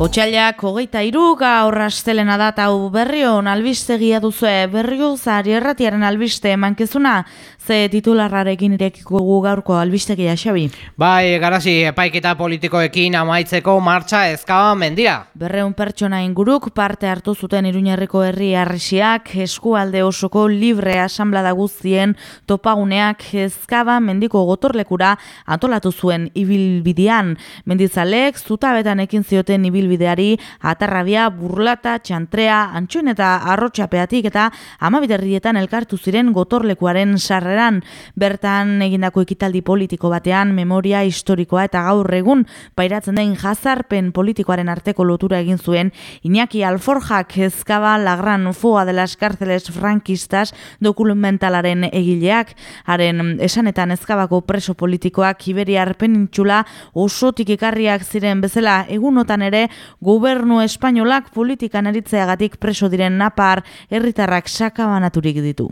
Otsailak hogeita iru gaur astelena da hau berrion albistegia duzue berrio zari erratiaren albiste mankezuna ze titularrarekin irekiko gu gaurko albistegia xabi. Bai, garazi epaiketa politikoekin amaitzeko martxa ezkaba mendira. Berreun pertsona inguruk parte hartu zuten iruñerriko herri arrisiak eskualde osoko libre asamblada guztien topaguneak ezkaba mendiko gotorlekura antolatu zuen ibilbidean. Mendizalek zutabetan ekin zioten ibil ibilbideari atarrabia, burlata, txantrea, antxuen eta arrotxapeatik eta amabiterrietan elkartu ziren gotorlekuaren sarreran. Bertan egindako ekitaldi politiko batean memoria historikoa eta gaur egun pairatzen den jazarpen politikoaren arteko lotura egin zuen Iñaki Alforjak ezkaba lagran foa de las cárceles frankistas dokumentalaren egileak, haren esanetan ezkabako preso politikoak Iberiar penintxula osotik ikarriak ziren bezala egunotan ere gobernu espainolak politikan eritzeagatik preso diren napar herritarrak sakabanaturik ditu.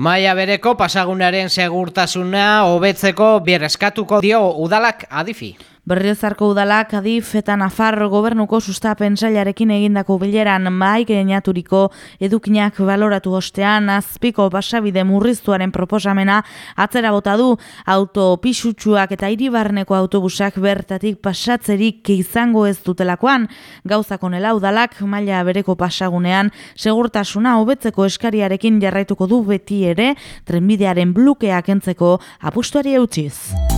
Maia bereko pasagunaren segurtasuna hobetzeko bierreskatuko dio udalak adifi. Berriozarko udalak adif eta nafar gobernuko sustapen zailarekin egindako bileran maik einaturiko edukinak baloratu ostean azpiko basabide murriztuaren proposamena atzera bota du autopisutsuak eta iribarneko autobusak bertatik pasatzerik izango ez dutelakoan gauzako nela udalak maila bereko pasagunean segurtasuna hobetzeko eskariarekin jarraituko du beti ere trenbidearen blukeak entzeko apustuari eutxiz.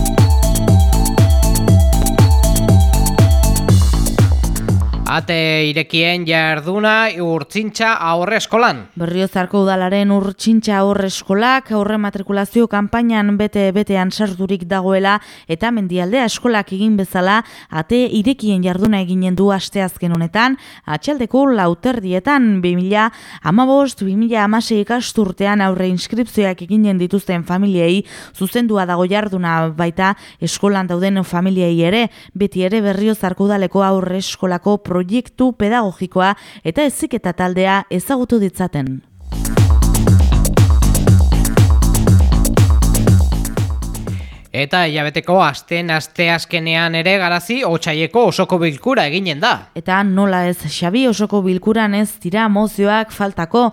Ate irekien jarduna urtsintxa aurre eskolan. Berriozarko udalaren urtsintxa aurre eskolak aurre matrikulazio kanpainan bete-betean sarturik dagoela eta mendialdea eskolak egin bezala ate irekien jarduna eginen du asteazken honetan atxaldeko lauterdietan 2000 amabost 2000 amasei ikasturtean aurre inskripzioak eginen dituzten familiei zuzendua dago jarduna baita eskolan dauden familiei ere beti ere berriozarko udaleko aurre eskolako proiektu proiektu pedagogikoa eta eziketa taldea ezagutu ditzaten. Eta hilabeteko asten aste azkenean ere garazi otsaieko osoko bilkura eginen da. Eta nola ez Xabi osoko bilkuran ez dira mozioak faltako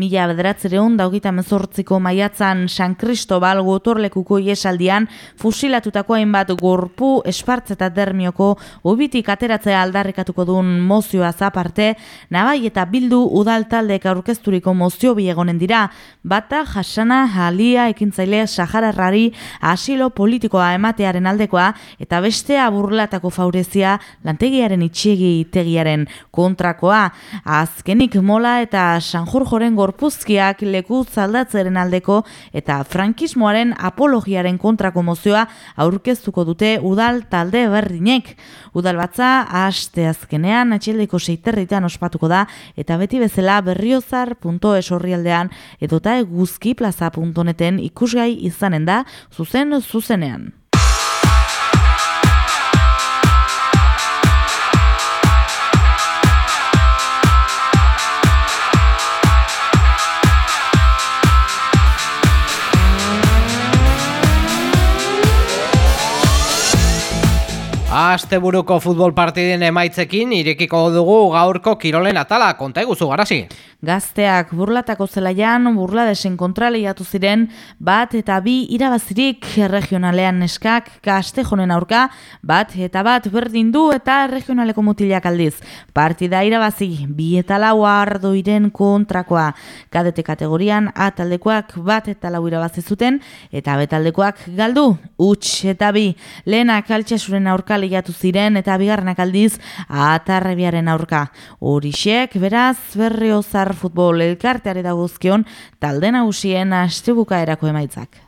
mila bederatzereun daugita mezortziko maiatzan San Cristobal gotorlekuko iesaldian fusilatutako hainbat gorpu espartz eta dermioko ubitik ateratzea aldarrikatuko duen mozioa zaparte, nabai eta bildu udal taldek aurkezturiko mozio biegonen dira, bata jasana halia ekintzaile sahararrari asilo politiko politikoa ematearen aldekoa eta bestea burlatako faurezia lantegiaren itxiegi tegiaren kontrakoa. Azkenik mola eta sanjurjoren gorpuzkiak leku zaldatzeren aldeko eta frankismoaren apologiaren kontrako mozioa aurkeztuko dute udal talde berdinek. Udal batza haste azkenean atxeldeko seiterritan ospatuko da eta beti bezala berriozar.es horrialdean edota eguzkiplaza.neten ikusgai izanen da zuzen zuzen feminine. Asteburuko futbol partidien emaitzekin irekiko dugu gaurko kirolen atala, konta eguzu garazi. Gazteak burlatako zelaian burladesen kontraleiatu ziren bat eta bi irabazirik regionalean neskak gazte jonen aurka bat eta bat berdin du eta regionaleko mutilak aldiz. Partida irabazi bi eta lau ardoiren kontrakoa. Kadete kategorian ataldekoak bat eta lau irabazi zuten eta betaldekoak galdu. Uts eta bi lehenak altxasuren aurka lehiatu ziren eta bigarrenak aldiz atarrebiaren aurka. Horixek beraz berriozar futbol elkarteare dagozkion talde nagusien astebuka erako emaitzak.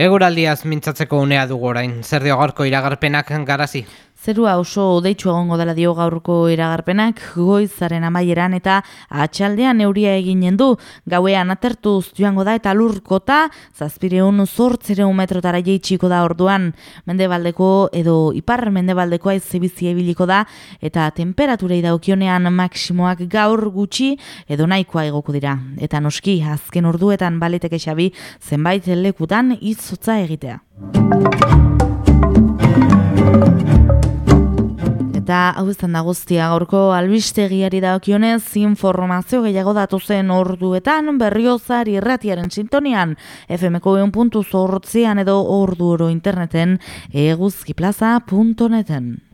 Eguraldiaz mintzatzeko unea dugu orain, zer dio gaurko iragarpenak garazi? Zerua oso deitsu egongo dela dio gaurko iragarpenak, goizaren amaieran eta atxaldean euria eginen du, gauean atertuz joango da eta lurkota, zazpireun zortzireun metrotara jeitsiko da orduan, mendebaldeko edo ipar mendebaldeko aizebizia ebiliko da, eta temperaturei daukionean maksimoak gaur gutxi edo nahikoa egoko dira. Eta noski, azken orduetan baliteke xabi, zenbait lekutan izotza egitea. Eta hau izan da guztia gaurko albistegiari daokionez informazio gehiago datu zen orduetan berriozar irratiaren sintonian FMko puntu zortzian edo ordu oro interneten eguzkiplaza.neten.